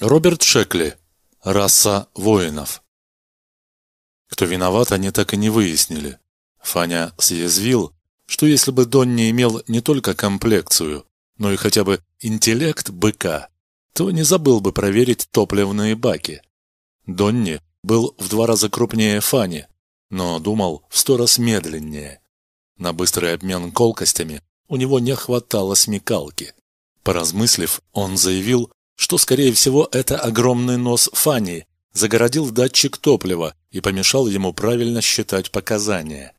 Роберт Шекли. Раса воинов. Кто виноват, они так и не выяснили. Фаня съязвил, что если бы Дон не имел не только комплекцию, но и хотя бы интеллект быка, то не забыл бы проверить топливные баки. Донни был в два раза крупнее Фани, но думал в сто раз медленнее. На быстрый обмен колкостями у него не хватало смекалки. Поразмыслив, он заявил, что, скорее всего, это огромный нос Фани загородил датчик топлива и помешал ему правильно считать показания.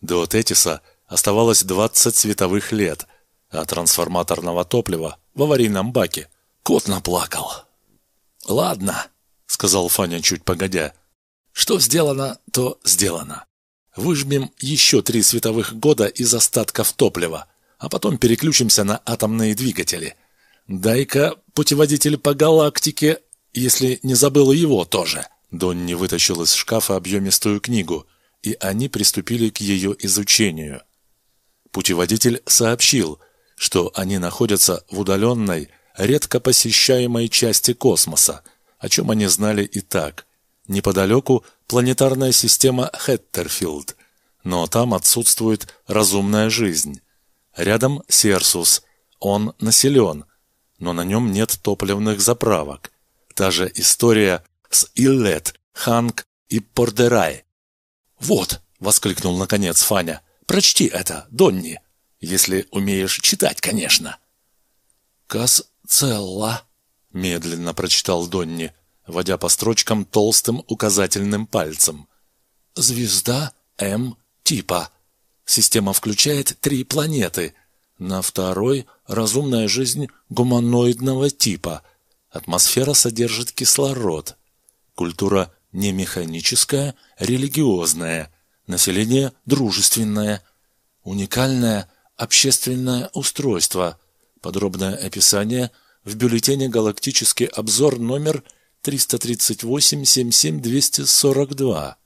До Тетиса оставалось 20 световых лет, а трансформаторного топлива в аварийном баке кот наплакал. «Ладно», — сказал Фаня чуть погодя, — «что сделано, то сделано. Выжмем еще три световых года из остатков топлива, а потом переключимся на атомные двигатели. Дай-ка путеводитель по галактике, если не забыл его тоже». Донни вытащил из шкафа объемистую книгу, и они приступили к ее изучению. Путеводитель сообщил, что они находятся в удаленной, редко посещаемой части космоса, о чем они знали и так. Неподалеку планетарная система Хеттерфилд, но там отсутствует разумная жизнь. Рядом Серсус, он населен, но на нем нет топливных заправок. Та же история с Иллет, Ханг и Пордерай. «Вот!» — воскликнул наконец Фаня. «Прочти это, Донни, если умеешь читать, конечно». «Касцелла», — медленно прочитал Донни, водя по строчкам толстым указательным пальцем. «Звезда М типа. Система включает три планеты. На второй — разумная жизнь гуманоидного типа. Атмосфера содержит кислород. Культура не механическая, религиозная. Население дружественное. Уникальное общественное устройство. Подробное описание в бюллетене «Галактический обзор» номер 338-77-242.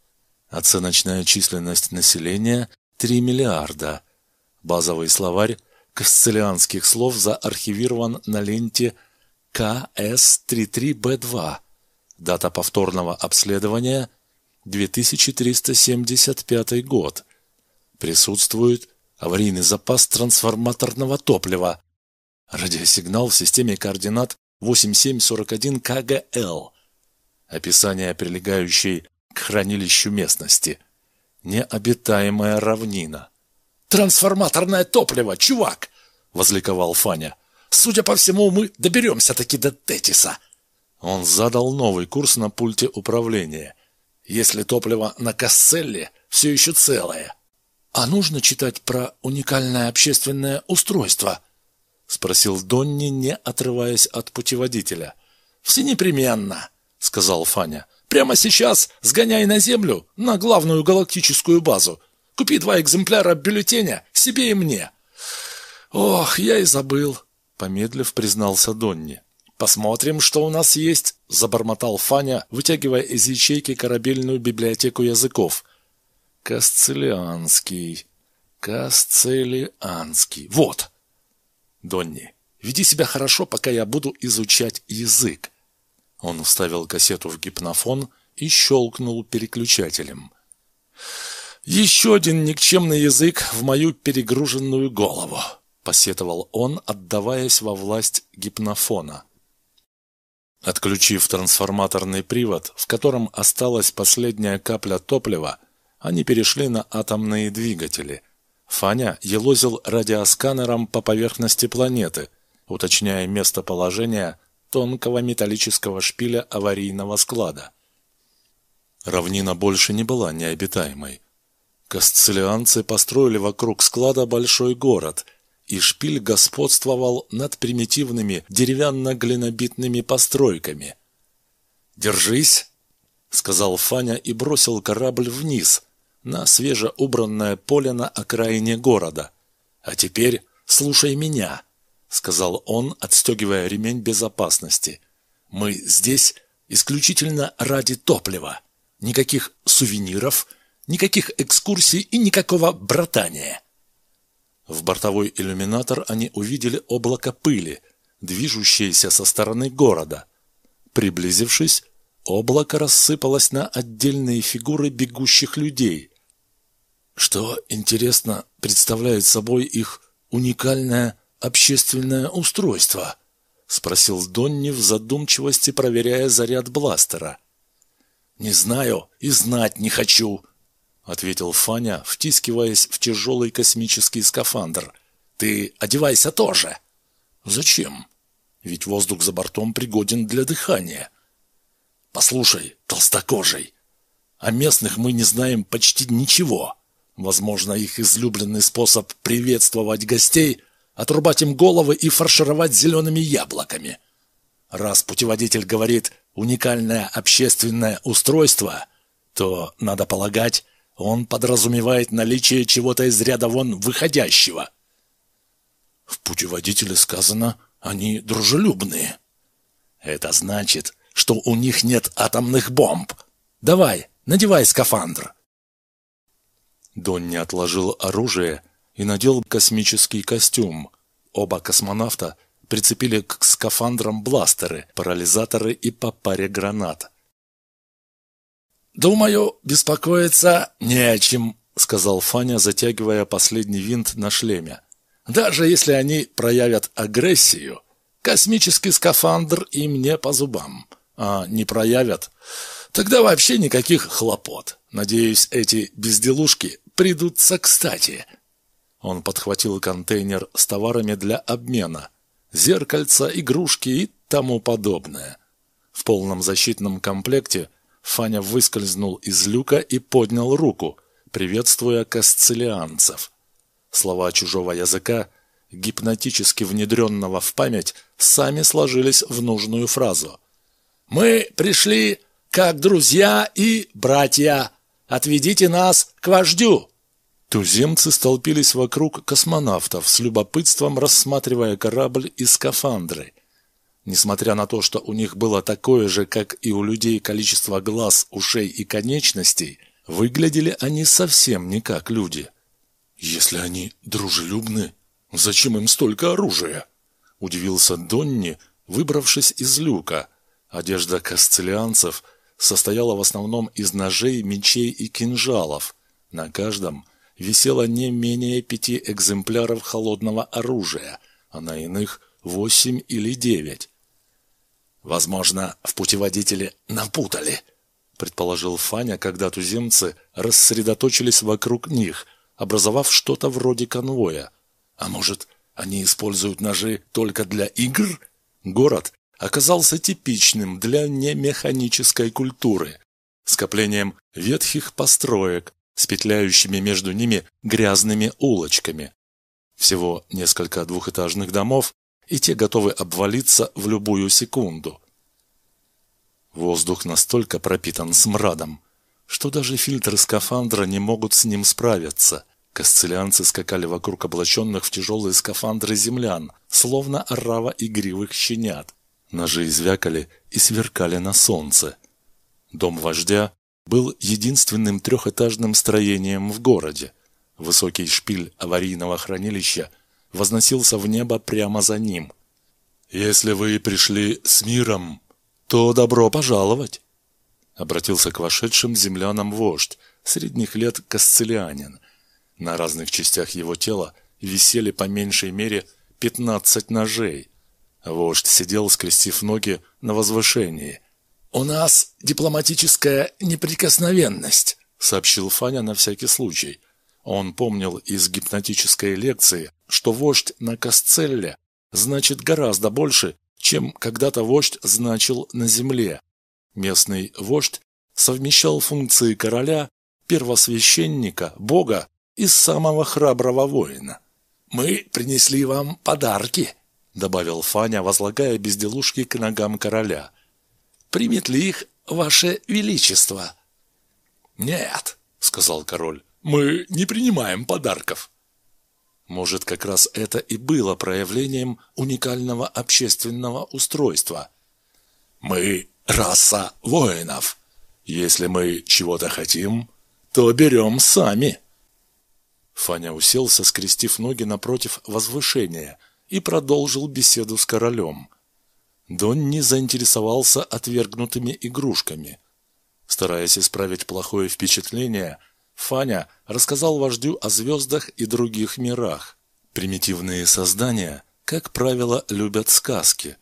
Оценочная численность населения – 3 миллиарда. Базовый словарь касцелианских слов заархивирован на ленте КС-33Б2. Дата повторного обследования – 2375 год. Присутствует аварийный запас трансформаторного топлива. Радиосигнал в системе координат 8741 КГЛ. Описание прилегающей к хранилищу местности. Необитаемая равнина. «Трансформаторное топливо, чувак!» – возликовал Фаня. «Судя по всему, мы доберемся таки до Тетиса!» Он задал новый курс на пульте управления. «Если топливо на Касселле все еще целое». «А нужно читать про уникальное общественное устройство?» – спросил Донни, не отрываясь от путеводителя. «Все непременно», – сказал Фаня. Прямо сейчас сгоняй на Землю, на главную галактическую базу. Купи два экземпляра бюллетеня себе и мне. Ох, я и забыл, помедлив признался Донни. Посмотрим, что у нас есть, забормотал Фаня, вытягивая из ячейки корабельную библиотеку языков. Касцелианский. Касцелианский. Вот. Донни, веди себя хорошо, пока я буду изучать язык. Он вставил кассету в гипнофон и щелкнул переключателем. «Еще один никчемный язык в мою перегруженную голову», — посетовал он, отдаваясь во власть гипнофона. Отключив трансформаторный привод, в котором осталась последняя капля топлива, они перешли на атомные двигатели. Фаня елозил радиосканером по поверхности планеты, уточняя местоположение тонкого металлического шпиля аварийного склада. Равнина больше не была необитаемой. Касцелианцы построили вокруг склада большой город, и шпиль господствовал над примитивными деревянно-глинобитными постройками. «Держись!» — сказал Фаня и бросил корабль вниз, на свежеубранное поле на окраине города. «А теперь слушай меня!» сказал он, отстегивая ремень безопасности. «Мы здесь исключительно ради топлива. Никаких сувениров, никаких экскурсий и никакого братания». В бортовой иллюминатор они увидели облако пыли, движущееся со стороны города. Приблизившись, облако рассыпалось на отдельные фигуры бегущих людей. Что, интересно, представляет собой их уникальное общественное устройство? Спросил Донни в задумчивости, проверяя заряд бластера. «Не знаю и знать не хочу», — ответил Фаня, втискиваясь в тяжелый космический скафандр. «Ты одевайся тоже». «Зачем? Ведь воздух за бортом пригоден для дыхания». «Послушай, толстокожий, о местных мы не знаем почти ничего. Возможно, их излюбленный способ приветствовать гостей — отрубать им головы и фаршировать зелеными яблоками. Раз путеводитель говорит «уникальное общественное устройство», то, надо полагать, он подразумевает наличие чего-то из ряда вон выходящего. В путеводителе сказано «они дружелюбные». Это значит, что у них нет атомных бомб. Давай, надевай скафандр. Донни отложил оружие и надел космический костюм. Оба космонавта прицепили к скафандрам бластеры, парализаторы и по паре гранат. «Думаю, беспокоиться не о чем», — сказал Фаня, затягивая последний винт на шлеме. «Даже если они проявят агрессию, космический скафандр им не по зубам. А не проявят, тогда вообще никаких хлопот. Надеюсь, эти безделушки придутся кстати». Он подхватил контейнер с товарами для обмена, зеркальца, игрушки и тому подобное. В полном защитном комплекте Фаня выскользнул из люка и поднял руку, приветствуя касцелианцев. Слова чужого языка, гипнотически внедренного в память, сами сложились в нужную фразу. «Мы пришли как друзья и братья. Отведите нас к вождю!» Туземцы столпились вокруг космонавтов, с любопытством рассматривая корабль и скафандры. Несмотря на то, что у них было такое же, как и у людей, количество глаз, ушей и конечностей, выглядели они совсем не как люди. «Если они дружелюбны, зачем им столько оружия?» – удивился Донни, выбравшись из люка. Одежда касцелианцев состояла в основном из ножей, мечей и кинжалов. На каждом – висело не менее пяти экземпляров холодного оружия, а на иных восемь или девять. «Возможно, в путеводителе напутали», — предположил Фаня, когда туземцы рассредоточились вокруг них, образовав что-то вроде конвоя. «А может, они используют ножи только для игр?» Город оказался типичным для немеханической культуры, скоплением ветхих построек, с петляющими между ними грязными улочками. Всего несколько двухэтажных домов, и те готовы обвалиться в любую секунду. Воздух настолько пропитан смрадом, что даже фильтры скафандра не могут с ним справиться. Касцелианцы скакали вокруг облаченных в тяжелые скафандры землян, словно орава игривых щенят. Ножи звякали и сверкали на солнце. Дом вождя был единственным трехэтажным строением в городе. Высокий шпиль аварийного хранилища возносился в небо прямо за ним. «Если вы пришли с миром, то добро пожаловать!» Обратился к вошедшим землянам вождь, средних лет касцелианин. На разных частях его тела висели по меньшей мере пятнадцать ножей. Вождь сидел, скрестив ноги на возвышении, «У нас дипломатическая неприкосновенность», — сообщил Фаня на всякий случай. Он помнил из гипнотической лекции, что вождь на Касцелле значит гораздо больше, чем когда-то вождь значил на земле. Местный вождь совмещал функции короля, первосвященника, бога и самого храброго воина. «Мы принесли вам подарки», — добавил Фаня, возлагая безделушки к ногам короля примет ли их ваше величество?» «Нет», — сказал король, — «мы не принимаем подарков». Может, как раз это и было проявлением уникального общественного устройства. «Мы раса воинов. Если мы чего-то хотим, то берем сами». Фаня уселся, скрестив ноги напротив возвышения, и продолжил беседу с королем. Донни заинтересовался отвергнутыми игрушками. Стараясь исправить плохое впечатление, Фаня рассказал вождю о звездах и других мирах. Примитивные создания, как правило, любят сказки.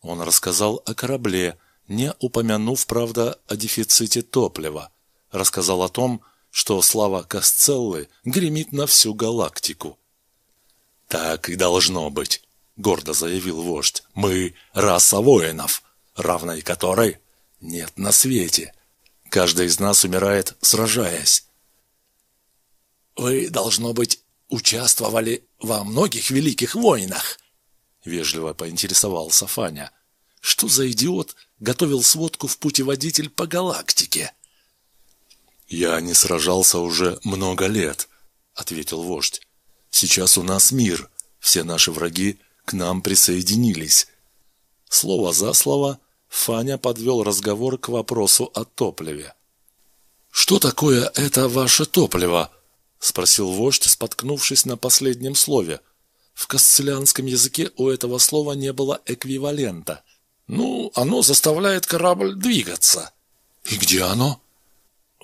Он рассказал о корабле, не упомянув, правда, о дефиците топлива. Рассказал о том, что слава Касцеллы гремит на всю галактику. «Так и должно быть», — гордо заявил вождь. «Мы — раса воинов, равной которой нет на свете. Каждый из нас умирает, сражаясь». «Вы, должно быть, участвовали во многих великих войнах?» — вежливо поинтересовался Фаня. «Что за идиот готовил сводку в путеводитель по галактике?» «Я не сражался уже много лет», — ответил вождь. «Сейчас у нас мир, все наши враги к нам присоединились». Слово за слово Фаня подвел разговор к вопросу о топливе. «Что такое это ваше топливо?» — спросил вождь, споткнувшись на последнем слове. В касцелианском языке у этого слова не было эквивалента. «Ну, оно заставляет корабль двигаться». «И где оно?»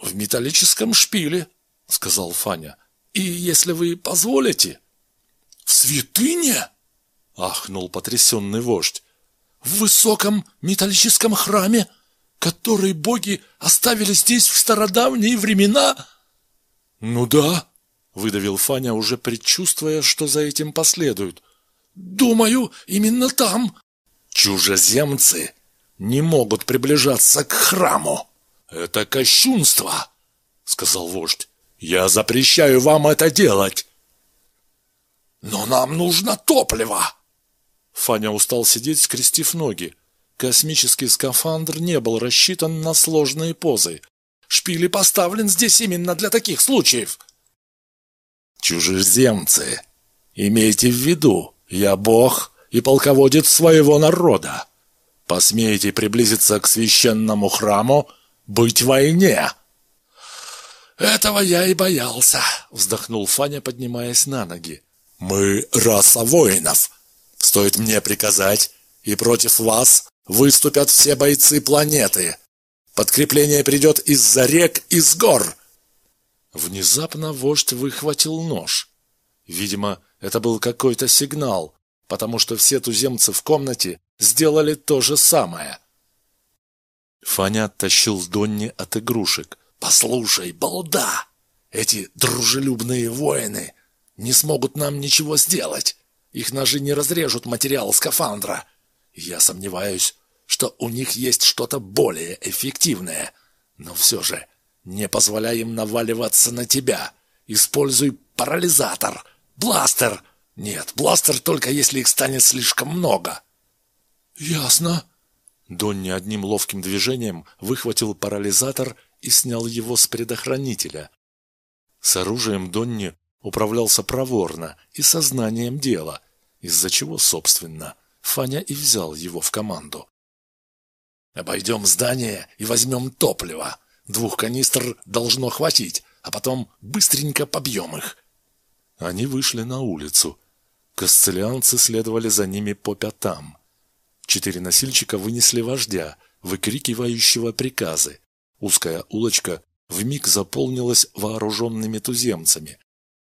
«В металлическом шпиле», — сказал Фаня. «И если вы позволите...» «В святыне?» — ахнул потрясенный вождь. «В высоком металлическом храме, который боги оставили здесь в стародавние времена?» «Ну да», — выдавил Фаня, уже предчувствуя, что за этим последует. «Думаю, именно там». «Чужеземцы не могут приближаться к храму», «Это кощунство!» — сказал вождь. «Я запрещаю вам это делать!» «Но нам нужно топливо!» Фаня устал сидеть, скрестив ноги. Космический скафандр не был рассчитан на сложные позы. Шпили поставлен здесь именно для таких случаев. Чужеземцы, имейте в виду, я бог и полководец своего народа. Посмеете приблизиться к священному храму, быть в войне. Этого я и боялся, вздохнул Фаня, поднимаясь на ноги. Мы раса воинов. Стоит мне приказать, и против вас выступят все бойцы планеты. Подкрепление придет из-за рек, из гор. Внезапно вождь выхватил нож. Видимо, это был какой-то сигнал, потому что все туземцы в комнате сделали то же самое. Фаня оттащил Донни от игрушек. «Послушай, балда! Эти дружелюбные воины не смогут нам ничего сделать. Их ножи не разрежут материал скафандра. Я сомневаюсь, что у них есть что-то более эффективное. Но все же, не позволяй им наваливаться на тебя. Используй парализатор, бластер. Нет, бластер только если их станет слишком много». «Ясно», Донни одним ловким движением выхватил парализатор и снял его с предохранителя. С оружием Донни управлялся проворно и сознанием дела, из-за чего, собственно, Фаня и взял его в команду. «Обойдем здание и возьмем топливо. Двух канистр должно хватить, а потом быстренько побьем их». Они вышли на улицу. Касцелианцы следовали за ними по пятам. Четыре носильщика вынесли вождя, выкрикивающего приказы. Узкая улочка вмиг заполнилась вооруженными туземцами.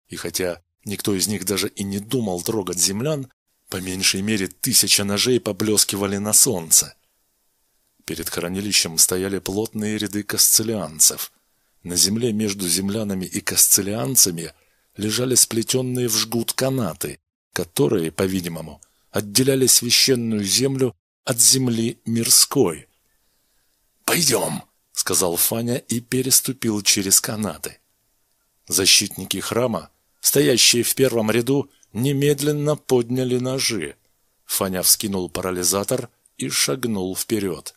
И хотя никто из них даже и не думал трогать землян, по меньшей мере тысяча ножей поблескивали на солнце. Перед хранилищем стояли плотные ряды касцелианцев. На земле между землянами и касцелианцами лежали сплетенные в жгут канаты, которые, по-видимому, отделяли священную землю от земли мирской. «Пойдем», — сказал Фаня и переступил через канаты. Защитники храма, стоящие в первом ряду, немедленно подняли ножи. Фаня вскинул парализатор и шагнул вперед.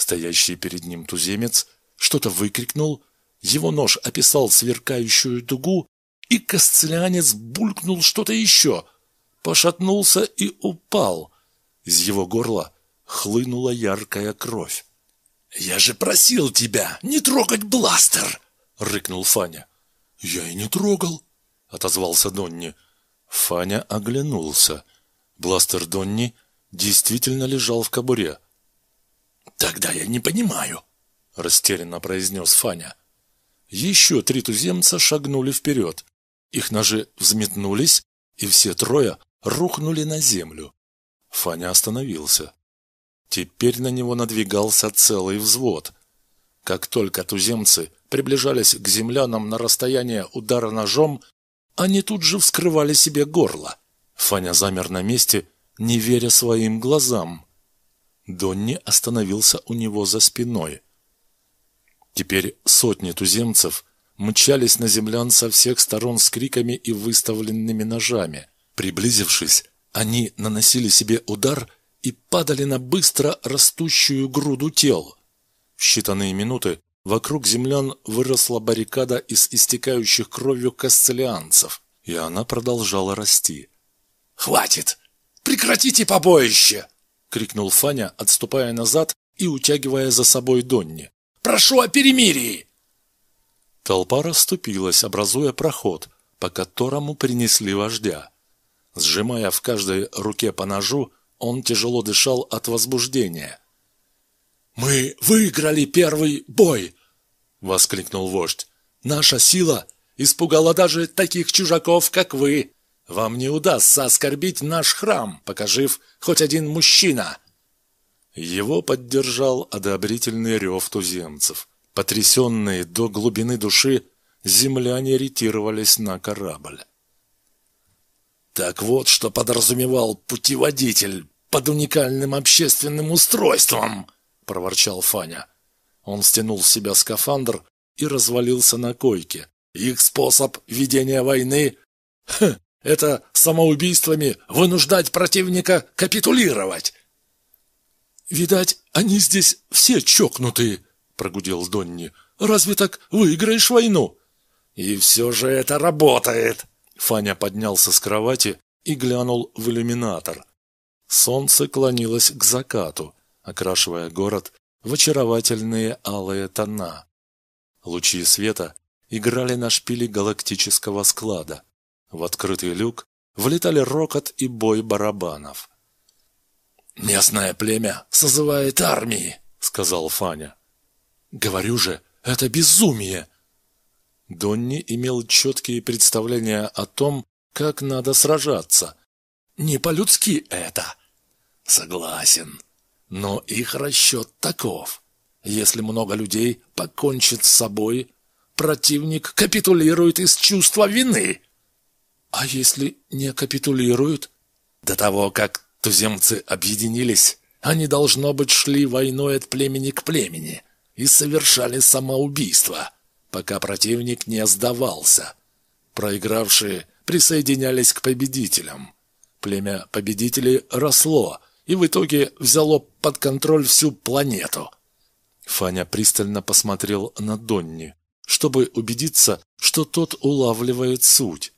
Стоящий перед ним туземец что-то выкрикнул, его нож описал сверкающую дугу, и косцелянец булькнул что-то еще — пошатнулся и упал. Из его горла хлынула яркая кровь. «Я же просил тебя не трогать бластер!» — рыкнул Фаня. «Я и не трогал!» — отозвался Донни. Фаня оглянулся. Бластер Донни действительно лежал в кобуре. «Тогда я не понимаю», — растерянно произнес Фаня. Еще три туземца шагнули вперед. Их ножи взметнулись, и все трое рухнули на землю. Фаня остановился. Теперь на него надвигался целый взвод. Как только туземцы приближались к землянам на расстояние удара ножом, они тут же вскрывали себе горло. Фаня замер на месте, не веря своим глазам. Донни остановился у него за спиной. Теперь сотни туземцев мчались на землян со всех сторон с криками и выставленными ножами. Приблизившись, они наносили себе удар и падали на быстро растущую груду тел. В считанные минуты вокруг землян выросла баррикада из истекающих кровью касцелианцев, и она продолжала расти. «Хватит! Прекратите побоище!» — крикнул Фаня, отступая назад и утягивая за собой Донни. «Прошу о перемирии!» Толпа расступилась, образуя проход, по которому принесли вождя. Сжимая в каждой руке по ножу, он тяжело дышал от возбуждения. «Мы выиграли первый бой!» — воскликнул вождь. «Наша сила испугала даже таких чужаков, как вы. Вам не удастся оскорбить наш храм, пока жив хоть один мужчина!» Его поддержал одобрительный рев туземцев. Потрясенные до глубины души, земляне ретировались на корабль. Так вот, что подразумевал путеводитель под уникальным общественным устройством, проворчал Фаня. Он стянул с себя скафандр и развалился на койке. Их способ ведения войны хм, это самоубийствами вынуждать противника капитулировать. Видать, они здесь все чокнутые, прогудел Донни. «Разве так выиграешь войну?» «И все же это работает!» Фаня поднялся с кровати и глянул в иллюминатор. Солнце клонилось к закату, окрашивая город в очаровательные алые тона. Лучи света играли на шпиле галактического склада. В открытый люк влетали рокот и бой барабанов. «Местное племя созывает армии», — сказал Фаня. Говорю же, это безумие. Донни имел четкие представления о том, как надо сражаться. Не по-людски это. Согласен. Но их расчет таков. Если много людей покончит с собой, противник капитулирует из чувства вины. А если не капитулируют? До того, как туземцы объединились, они, должно быть, шли войной от племени к племени и совершали самоубийство, пока противник не сдавался. Проигравшие присоединялись к победителям. Племя победителей росло и в итоге взяло под контроль всю планету. Фаня пристально посмотрел на Донни, чтобы убедиться, что тот улавливает суть.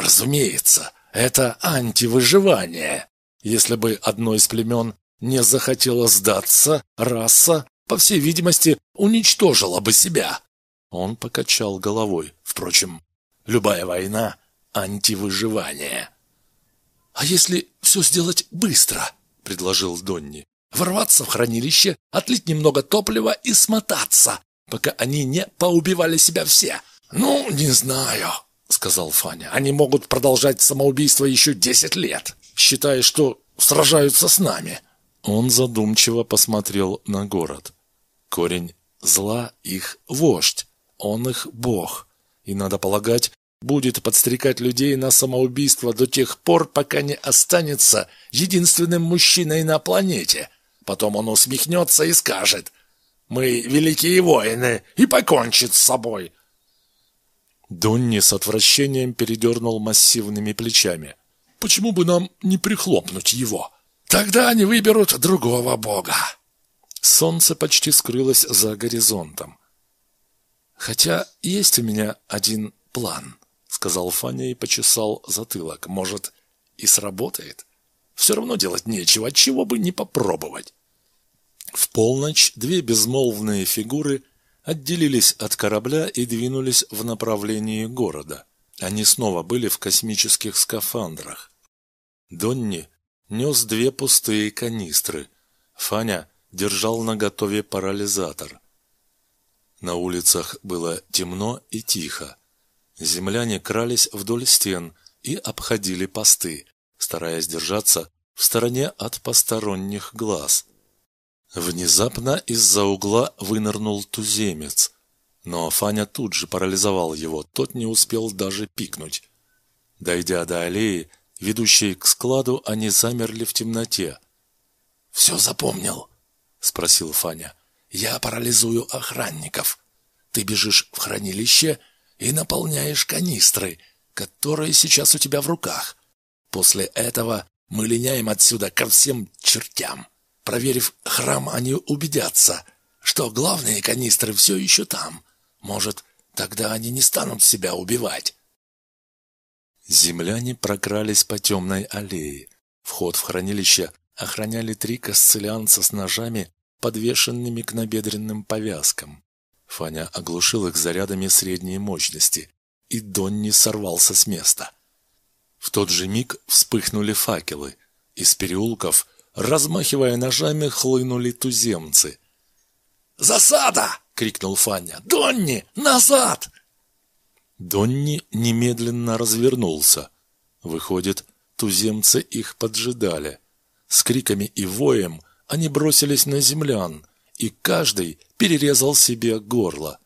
Разумеется, это антивыживание. Если бы одно из племен не захотело сдаться, раса по всей видимости, уничтожила бы себя. Он покачал головой. Впрочем, любая война — антивыживание. «А если все сделать быстро?» — предложил Донни. «Ворваться в хранилище, отлить немного топлива и смотаться, пока они не поубивали себя все». «Ну, не знаю», — сказал Фаня. «Они могут продолжать самоубийство еще десять лет, считая, что сражаются с нами». Он задумчиво посмотрел на город. Корень зла их вождь, он их бог. И, надо полагать, будет подстрекать людей на самоубийство до тех пор, пока не останется единственным мужчиной на планете. Потом он усмехнется и скажет «Мы великие воины» и покончит с собой. Донни с отвращением передернул массивными плечами. «Почему бы нам не прихлопнуть его? Тогда они выберут другого бога». Солнце почти скрылось за горизонтом. «Хотя есть у меня один план», — сказал Фаня и почесал затылок. «Может, и сработает? Все равно делать нечего, чего бы не попробовать». В полночь две безмолвные фигуры отделились от корабля и двинулись в направлении города. Они снова были в космических скафандрах. Донни нес две пустые канистры. Фаня держал наготове парализатор. На улицах было темно и тихо. Земляне крались вдоль стен и обходили посты, стараясь держаться в стороне от посторонних глаз. Внезапно из-за угла вынырнул туземец, но Фаня тут же парализовал его, тот не успел даже пикнуть. Дойдя до аллеи, ведущей к складу, они замерли в темноте. «Все запомнил?» — спросил Фаня. «Я парализую охранников. Ты бежишь в хранилище и наполняешь канистры, которые сейчас у тебя в руках. После этого мы линяем отсюда ко всем чертям. Проверив храм, они убедятся, что главные канистры все еще там. Может, тогда они не станут себя убивать. Земляне прокрались по темной аллее. Вход в хранилище охраняли три касцелянца с ножами, подвешенными к набедренным повязкам. Фаня оглушил их зарядами средней мощности, и Донни сорвался с места. В тот же миг вспыхнули факелы. Из переулков, размахивая ножами, хлынули туземцы. «Засада!» — крикнул Фаня. «Донни, назад!» Донни немедленно развернулся. Выходит, туземцы их поджидали. С криками и воем они бросились на землян, и каждый перерезал себе горло.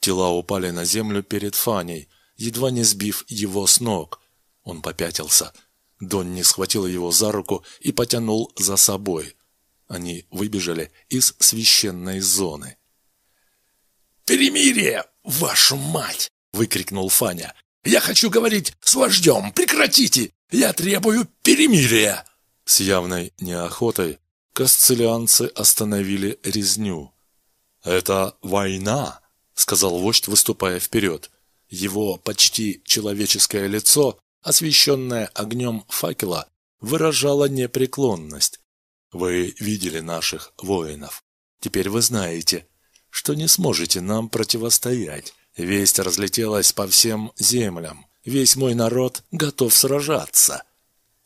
Тела упали на землю перед Фаней, едва не сбив его с ног. Он попятился. Донни схватил его за руку и потянул за собой. Они выбежали из священной зоны. «Перемирие, вашу мать!» — выкрикнул Фаня. «Я хочу говорить с вождем! Прекратите! Я требую перемирия!» С явной неохотой касцелианцы остановили резню. «Это война!» — сказал вождь, выступая вперед. Его почти человеческое лицо, освещенное огнем факела, выражало непреклонность. «Вы видели наших воинов. Теперь вы знаете, что не сможете нам противостоять. Весть разлетелась по всем землям. Весь мой народ готов сражаться.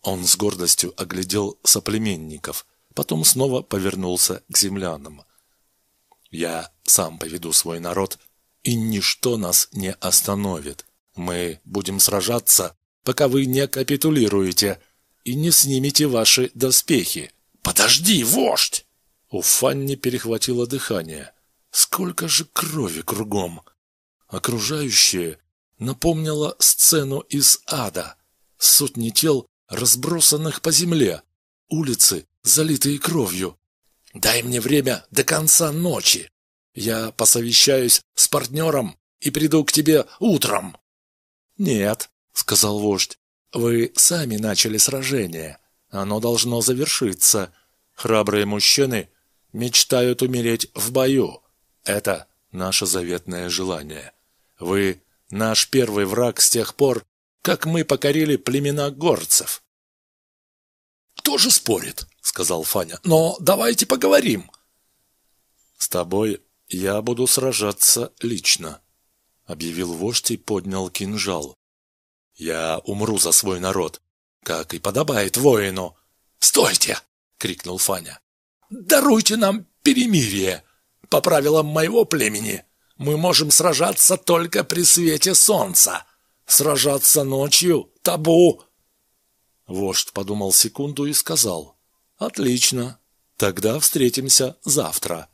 Он с гордостью оглядел соплеменников, потом снова повернулся к землянам. Я сам поведу свой народ, и ничто нас не остановит. Мы будем сражаться, пока вы не капитулируете и не снимете ваши доспехи. Подожди, вождь! У Фанни перехватило дыхание. Сколько же крови кругом! Окружающее напомнило сцену из ада. Сотни тел, разбросанных по земле. Улицы, залитые кровью. «Дай мне время до конца ночи. Я посовещаюсь с партнером и приду к тебе утром». «Нет», — сказал вождь, — «вы сами начали сражение. Оно должно завершиться. Храбрые мужчины мечтают умереть в бою. Это наше заветное желание. Вы наш первый враг с тех пор, как мы покорили племена горцев. «Кто же спорит?» — сказал Фаня. «Но давайте поговорим». «С тобой я буду сражаться лично», — объявил вождь и поднял кинжал. «Я умру за свой народ, как и подобает воину». «Стойте!» — крикнул Фаня. «Даруйте нам перемирие по правилам моего племени». Мы можем сражаться только при свете солнца. Сражаться ночью — табу!» Вождь подумал секунду и сказал. «Отлично. Тогда встретимся завтра».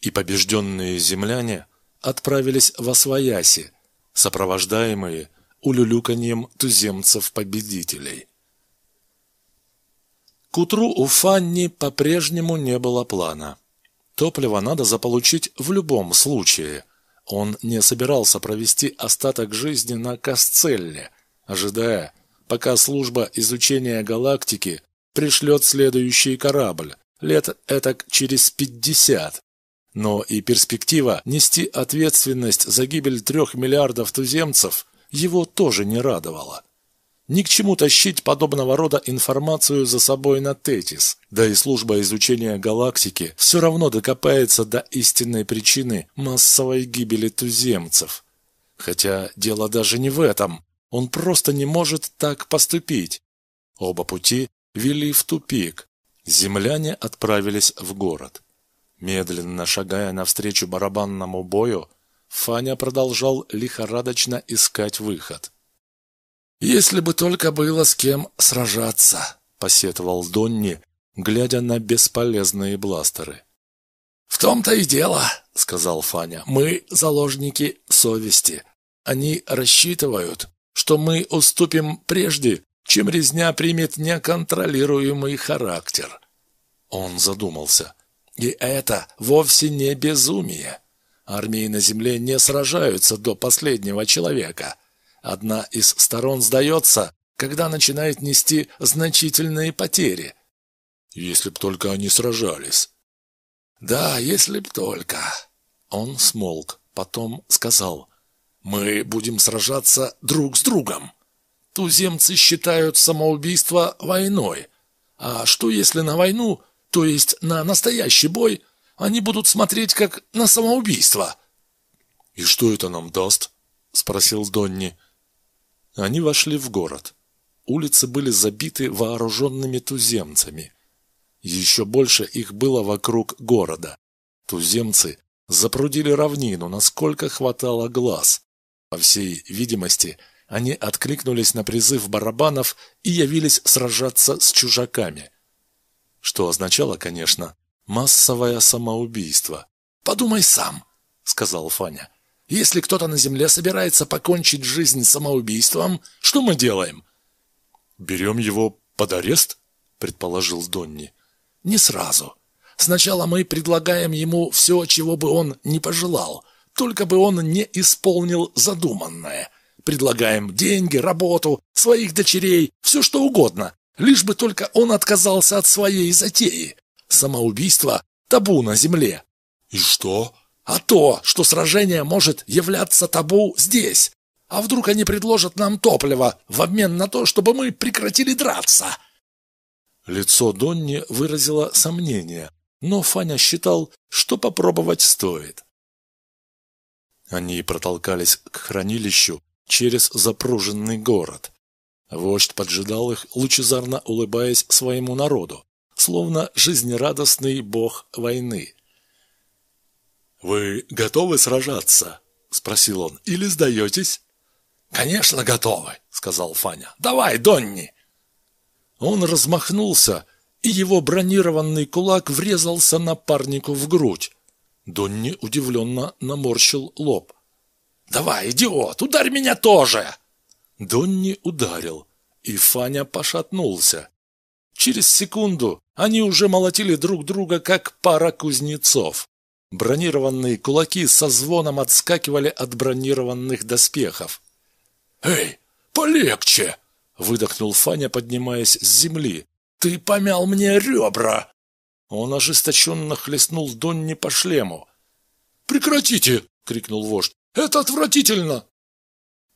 И побежденные земляне отправились во Свояси, сопровождаемые улюлюканьем туземцев-победителей. К утру у Фанни по-прежнему не было плана. Топливо надо заполучить в любом случае. Он не собирался провести остаток жизни на Касцелле, ожидая, пока служба изучения галактики пришлет следующий корабль, лет этак через пятьдесят. Но и перспектива нести ответственность за гибель трех миллиардов туземцев его тоже не радовала. Ни к чему тащить подобного рода информацию за собой на Тетис. Да и служба изучения галактики все равно докопается до истинной причины массовой гибели туземцев. Хотя дело даже не в этом. Он просто не может так поступить. Оба пути вели в тупик. Земляне отправились в город. Медленно шагая навстречу барабанному бою, Фаня продолжал лихорадочно искать выход. «Если бы только было с кем сражаться», — посетовал Донни, глядя на бесполезные бластеры. «В том-то и дело», — сказал Фаня. «Мы заложники совести. Они рассчитывают, что мы уступим прежде, чем резня примет неконтролируемый характер». Он задумался. «И это вовсе не безумие. Армии на земле не сражаются до последнего человека. Одна из сторон сдается, когда начинает нести значительные потери. Если б только они сражались. Да, если б только. Он смолк, потом сказал. Мы будем сражаться друг с другом. Туземцы считают самоубийство войной. А что если на войну, то есть на настоящий бой, они будут смотреть как на самоубийство? «И что это нам даст?» – спросил Донни. Они вошли в город. Улицы были забиты вооруженными туземцами. Еще больше их было вокруг города. Туземцы запрудили равнину, насколько хватало глаз. По всей видимости, они откликнулись на призыв барабанов и явились сражаться с чужаками. Что означало, конечно, массовое самоубийство. «Подумай сам», — сказал Фаня. «Если кто-то на земле собирается покончить жизнь самоубийством, что мы делаем?» «Берем его под арест?» — предположил Донни. Не сразу. Сначала мы предлагаем ему все, чего бы он не пожелал, только бы он не исполнил задуманное. Предлагаем деньги, работу, своих дочерей, все что угодно, лишь бы только он отказался от своей затеи. Самоубийство – табу на земле. И что? А то, что сражение может являться табу здесь. А вдруг они предложат нам топливо в обмен на то, чтобы мы прекратили драться? Лицо Донни выразило сомнение, но Фаня считал, что попробовать стоит. Они протолкались к хранилищу через запруженный город. Вождь поджидал их, лучезарно улыбаясь своему народу, словно жизнерадостный бог войны. «Вы готовы сражаться?» — спросил он. «Или сдаетесь?» «Конечно, готовы», — сказал Фаня. «Давай, Донни!» Он размахнулся, и его бронированный кулак врезался напарнику в грудь. Донни удивленно наморщил лоб. «Давай, идиот, ударь меня тоже!» Донни ударил, и Фаня пошатнулся. Через секунду они уже молотили друг друга, как пара кузнецов. Бронированные кулаки со звоном отскакивали от бронированных доспехов. «Эй, полегче!» Выдохнул Фаня, поднимаясь с земли. «Ты помял мне ребра!» Он ожесточенно хлестнул Донни по шлему. «Прекратите!» — крикнул вождь. «Это отвратительно!»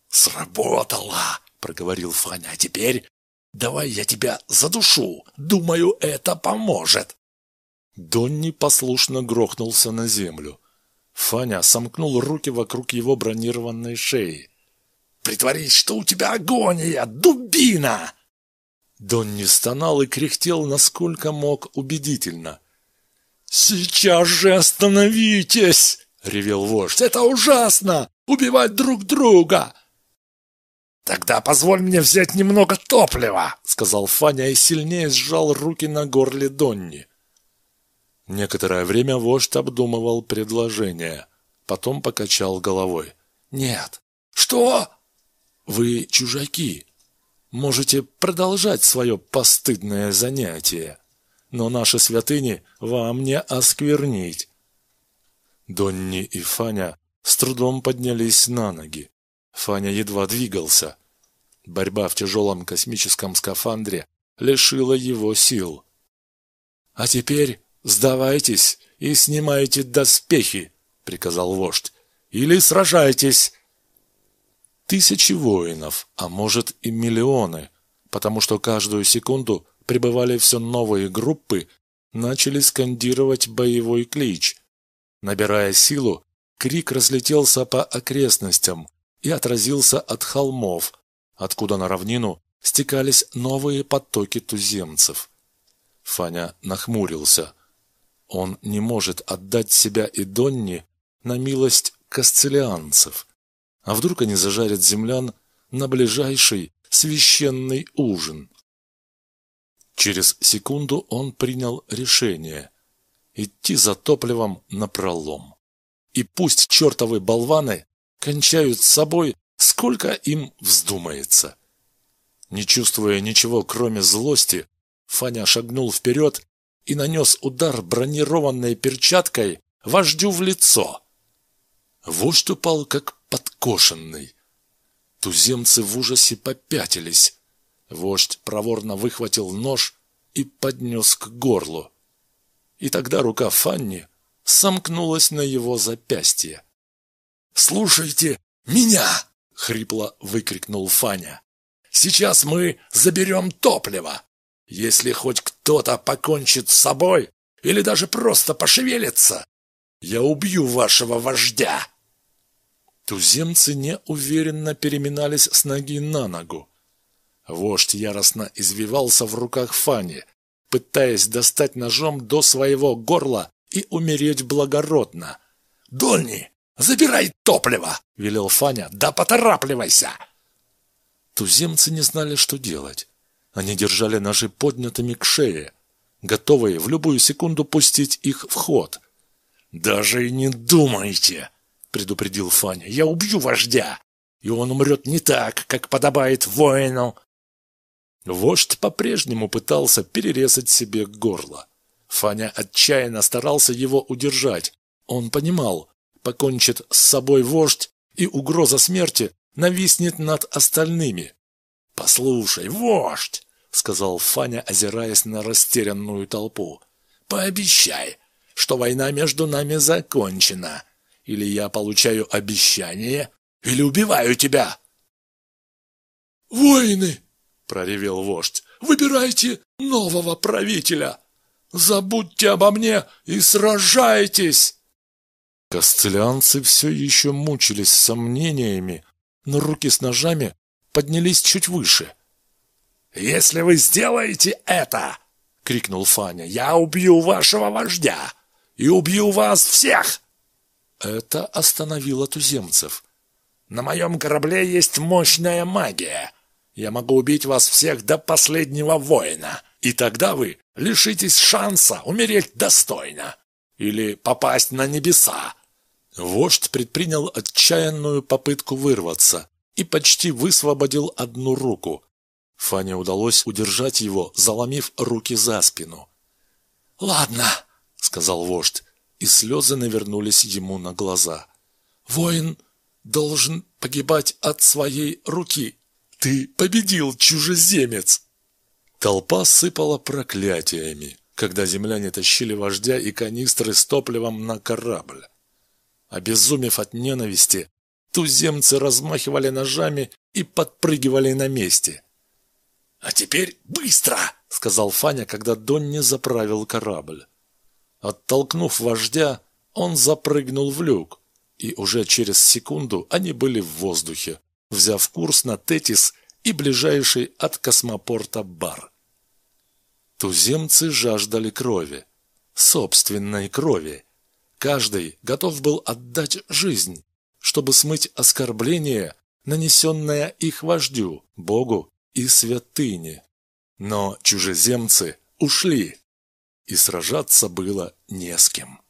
«Сработало!» — проговорил Фаня. «А теперь давай я тебя задушу. Думаю, это поможет!» Донни послушно грохнулся на землю. Фаня сомкнул руки вокруг его бронированной шеи. Притворись, что у тебя агония, дубина!» Донни стонал и кряхтел, насколько мог убедительно. «Сейчас же остановитесь!» — ревел вождь. «Это ужасно! Убивать друг друга!» «Тогда позволь мне взять немного топлива!» — сказал Фаня и сильнее сжал руки на горле Донни. Некоторое время вождь обдумывал предложение, потом покачал головой. «Нет». «Что?» Вы чужаки. Можете продолжать свое постыдное занятие, но наши святыни вам не осквернить. Донни и Фаня с трудом поднялись на ноги. Фаня едва двигался. Борьба в тяжелом космическом скафандре лишила его сил. — А теперь сдавайтесь и снимайте доспехи, — приказал вождь, — или сражайтесь Тысячи воинов, а может и миллионы, потому что каждую секунду прибывали все новые группы, начали скандировать боевой клич. Набирая силу, крик разлетелся по окрестностям и отразился от холмов, откуда на равнину стекались новые потоки туземцев. Фаня нахмурился. Он не может отдать себя и Донни на милость касцелианцев. А вдруг они зажарят землян на ближайший священный ужин? Через секунду он принял решение идти за топливом на пролом. И пусть чертовы болваны кончают с собой, сколько им вздумается. Не чувствуя ничего, кроме злости, Фаня шагнул вперед и нанес удар бронированной перчаткой вождю в лицо. Вождь упал, как подкошенный. Туземцы в ужасе попятились. Вождь проворно выхватил нож и поднес к горлу. И тогда рука Фанни сомкнулась на его запястье. «Слушайте меня!» — хрипло выкрикнул Фаня. «Сейчас мы заберем топливо. Если хоть кто-то покончит с собой или даже просто пошевелится, я убью вашего вождя!» Туземцы неуверенно переминались с ноги на ногу. Вождь яростно извивался в руках Фани, пытаясь достать ножом до своего горла и умереть благородно. «Дольни, забирай топливо!» — велел Фаня. «Да поторапливайся!» Туземцы не знали, что делать. Они держали ножи поднятыми к шее, готовые в любую секунду пустить их в ход. «Даже и не думайте!» — предупредил Фаня. «Я убью вождя, и он умрет не так, как подобает воину!» Вождь по-прежнему пытался перерезать себе горло. Фаня отчаянно старался его удержать. Он понимал, покончит с собой вождь, и угроза смерти нависнет над остальными. «Послушай, вождь!» — сказал Фаня, озираясь на растерянную толпу. «Пообещай, что война между нами закончена. Или я получаю обещание, или убиваю тебя!» «Воины!» — проревел вождь. «Выбирайте нового правителя!» Забудьте обо мне и сражайтесь!» Костелянцы все еще мучились сомнениями, но руки с ножами поднялись чуть выше. «Если вы сделаете это!» — крикнул Фаня. «Я убью вашего вождя и убью вас всех!» Это остановило туземцев. «На моем корабле есть мощная магия. Я могу убить вас всех до последнего воина, и тогда вы лишитесь шанса умереть достойно или попасть на небеса. Вождь предпринял отчаянную попытку вырваться и почти высвободил одну руку. Фане удалось удержать его, заломив руки за спину. «Ладно», — сказал вождь, и слезы навернулись ему на глаза. «Воин должен погибать от своей руки. Ты победил, чужеземец!» Толпа сыпала проклятиями, когда земляне тащили вождя и канистры с топливом на корабль. Обезумев от ненависти, туземцы размахивали ножами и подпрыгивали на месте. «А теперь быстро!» — сказал Фаня, когда Донни заправил корабль. Оттолкнув вождя, он запрыгнул в люк, и уже через секунду они были в воздухе, взяв курс на Тетис и ближайший от космопорта бар. Туземцы жаждали крови, собственной крови. Каждый готов был отдать жизнь, чтобы смыть оскорбление, нанесенное их вождю, Богу и святыне. Но чужеземцы ушли, и сражаться было не с кем.